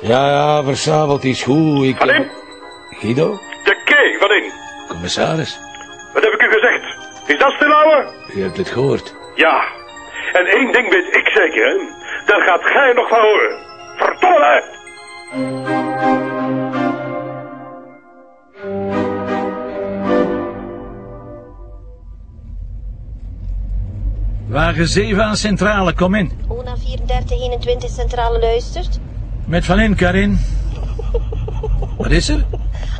Ja, ja, is goed. Ik... Van in? Guido? De K van in. Commissaris? Wat heb ik u gezegd? Is dat stil houden? U hebt het gehoord. Ja. En één ding weet ik zeker, hè. Daar gaat gij nog van horen. Verdomme! Wagen 7 aan centrale, kom in. Ona 3421 centrale luistert. Met Van in, Karin. Wat is er?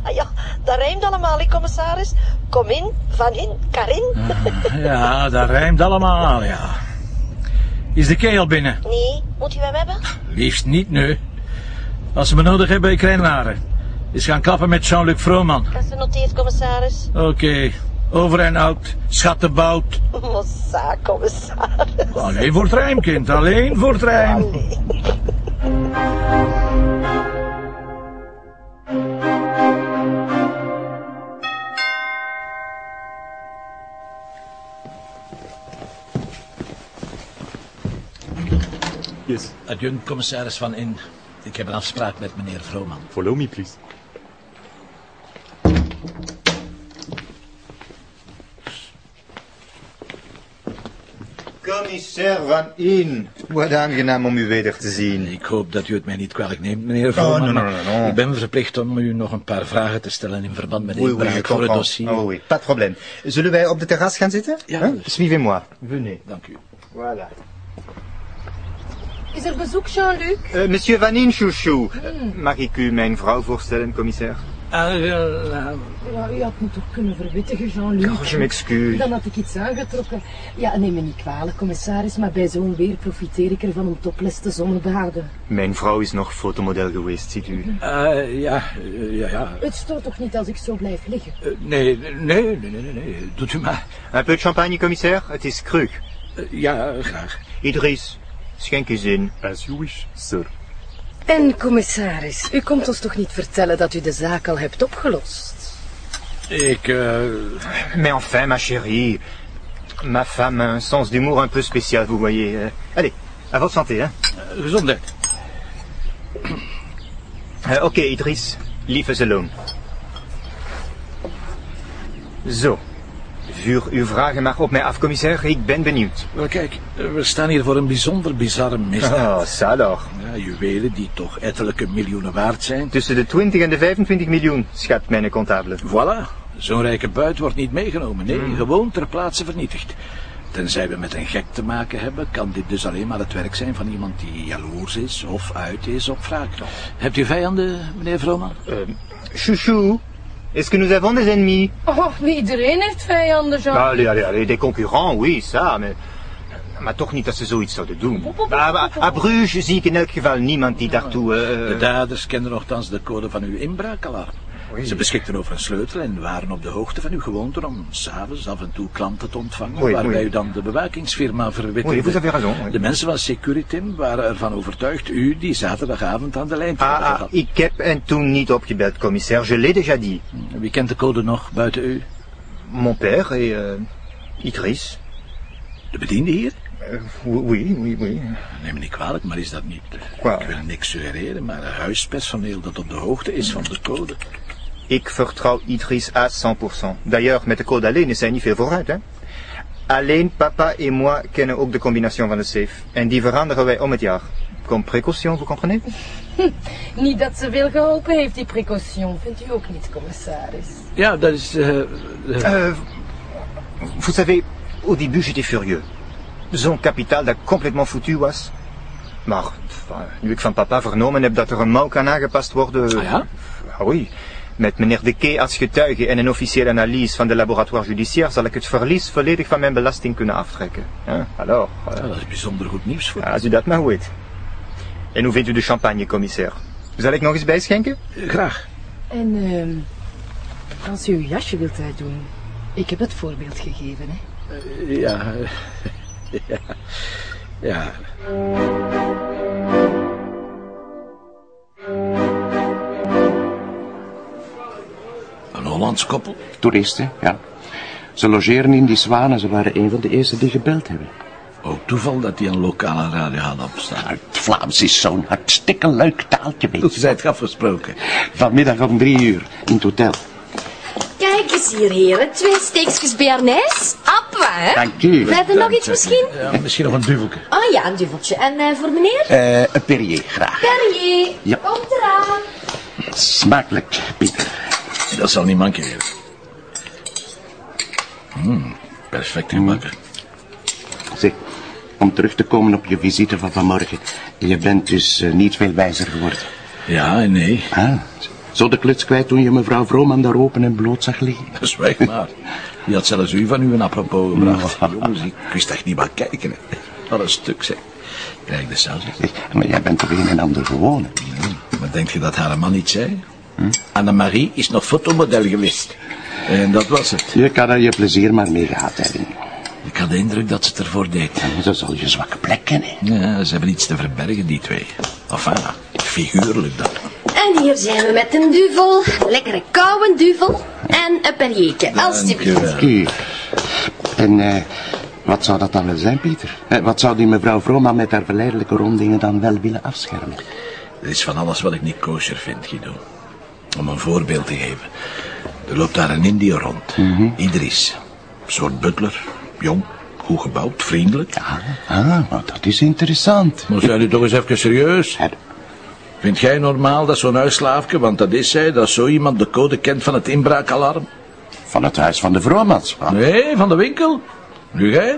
Ah ja, dat rijmt allemaal, hè, commissaris. Kom in, van in, Karin. Ja, dat rijmt allemaal, ja. Is de keel binnen? Nee, moet u hem hebben? Liefst niet, nu. Als ze me nodig hebben, ik haar. Is gaan klappen met Jean-Luc Vrooman. Dat is genoteerd, commissaris. Oké, over en out, schattenbout. Mossa, commissaris. Alleen voor het rijm, kind, alleen voor het rijm. Yes. Adjunct commissaris Van In. Ik heb een afspraak met meneer Vrooman. Follow me, please. Commissair Van In, wat aangenaam om u weder te zien. Ik hoop dat u het mij niet kwalijk neemt, meneer non, non. Ik ben verplicht om u nog een paar vragen te stellen in verband met de Oui, oui, inbraak voor het dossier. Oh, oui, pas de problème. Zullen wij op de terras gaan zitten? Ja, Hein? dus. Suivez-moi. Venez. Dank u. Voilà. Is er bezoek, Jean-Luc? Euh, monsieur Van In, chouchou. Mag ik u mijn vrouw voorstellen, commissair? Aangenaam. Ja, u had me toch kunnen verwittigen, Jean-Luc. Oh, je m'excuse. Dan had ik iets aangetrokken. Ja, neem me niet kwalijk, commissaris, maar bij zo'n weer profiteer ik ervan om topless te zonnebaden. Mijn vrouw is nog fotomodel geweest, ziet u. Eh, ja, eh, ja, ja. Het stoort toch niet als ik zo blijf liggen? Eh, nee, nee, nee, nee, nee, nee. Doet u maar. Un peu de champagne, commissaire? Het is krug. Eh, ja, graag. Idris, schenk eens in. As you wish, sir. En, commissaris, u komt ons toch niet vertellen dat u de zaak al hebt opgelost? Ik, eh... Mais enfin, ma chérie, ma femme a un sens d'humour un peu spécial, vous voyez. Euh, allez, à votre santé, hein. gezondheid. Eh, Oké, Idris, lieve Zeloon. Zo. Vuur uw vragen maar op mij af, commissaire. Ik ben benieuwd. Wel, kijk, eh, we staan hier voor een bijzonder bizarre misdaad. Oh, alors. Ja, juwelen die toch ettelijke miljoenen waard zijn. Tussen de 20 en de 25 miljoen, schat mijn comptable. Voilà, zo'n rijke buit wordt niet meegenomen. Nee, gewoon ter plaatse vernietigd. Tenzij we met een gek te maken hebben, kan dit dus alleen maar het werk zijn van iemand die jaloers is of uit is op wraak. Hebt u vijanden, meneer Vrooman? Euh, chouchou, est-ce que nous avons des ennemis Oh, iedereen heeft vijanden, Jean. Allez, allez, allez, des concurrents, oui, ça, mais... Maar toch niet dat ze zoiets zouden doen. À Bruges zie ik in elk geval niemand die daartoe... eh, De daders kenden nogthans de code van uw inbraakalarm. Ze beschikten over een sleutel en waren op de hoogte van uw gewoonte om s'avonds af en toe klanten te ontvangen, Oei, waarbij oei. u dan de bewakingsfirma oui. De mensen van Securitim waren ervan overtuigd u die zaterdagavond aan de lijn te hebben Ah, ah, ik heb en toen niet opgebeld, commissaire. Je l'ai déjà dit. Wie kent de code nog buiten u? Mon père et Idris. De bediende hier? Euh, oui, oui, oui. Neem me niet kwalijk, maar is dat niet... Ik wil niks suggereren, maar huispersoneel dat op de hoogte is van de code. Ik vertrouw Idris à 100%. D'ailleurs, met de code alleen is hij niet veel vooruit, hè? Alleen papa et moi kennen ook de combination van de safe. En die veranderen wij om het jaar. Comme précaution, vous comprenez? Niet dat ze veel geholpen heeft, die precaution. Vindt u ook niet, commissaris? Ja, dat is... eh, eh, Euh, vous savez, au début j'étais furieux. Zo'n kapitaal dat complètement foutu was. Maar nu ik van papa vernomen heb dat er een mouw kan aangepast worden... Ah ja? Ah oui. Met meneer De Key als getuige en een officiële analyse van de laboratoire judiciaire zal ik het verlies volledig van mijn belasting kunnen aftrekken. Hein? Alors, euh, ja, dat is bijzonder goed nieuws voor als u dat maar weet. En hoe vindt u de champagne, commissaire? Zal ik nog eens bijschenken? u. Graag. En ehm als u uw jasje wilt uitdoen. Ik heb het voorbeeld gegeven, hè. Ja. ja. Ja. Hollands koppel? Toeristen, ja. Ze logeren in die zwanen. Ze waren een van de eerste die gebeld hebben. Ook toeval dat hij een lokale radio had opstaan. Het Vlaams is zo'n hartstikke leuk taaltje, weet Hoe je. zijt je afgesproken? Vanmiddag om drie uur in het hotel. Kijk eens hier, heren. Twee steekjes bearnaise. Appa, hè? Dank u. Verder nog iets misschien? Ja, misschien nog een duvelke. Oh ja, een duveltje. En eh, voor meneer? Eh, een Perrier, graag. Perrier. Ja. Komt eraan. Smakelijk, Pieter. Dat zal niet mankeren. Hmm, perfect gebakken. Zeg, om terug te komen op je visite van vanmorgen. Je bent dus eh, niet veel wijzer geworden. Ja en nee. Ah, zo de kluts kwijt toen je mevrouw Vrooman daar open en bloot zag liggen. Zwijg maar. Die had zelfs u van u een apropos gebracht. Jongens, ik wist echt niet wat kijken. Hè. Wat een stuk, zeg. Krijg de saus. maar jij bent toch een en ander gewoon. Maar denk je dat haar man niet zei? Annemarie is nog fotomodel geweest. En dat was het. Je kan er je plezier maar mee gehad hebben. Ik had de indruk dat ze het ervoor deed. Zo zal je zwakke plek kennen. Ja, ze hebben iets te verbergen, die twee. Enfin, figuurlijk dan. En hier zijn we met een duvel. Lekkere koude duvel. En een perriertje. Alsjeblieft. En eh, wat zou dat dan wel zijn, Pieter? Eh, wat zou die mevrouw Vrooman met haar verleidelijke rondingen dan wel willen afschermen? Er is van alles wat ik niet kosher vind, Guido. Om een voorbeeld te geven. Er loopt daar een Indiër rond. Idris. Een soort butler. Jong, goed gebouwd, vriendelijk. Ah, nou, dat is interessant. Maar zijn u toch eens even serieus? Vind jij normaal dat zo'n huisslaafje, want dat is zij, dat zo iemand de code kent van het inbraakalarm? Van het huis van de Vroomans. Ah, Nee, van de winkel. Nu jij?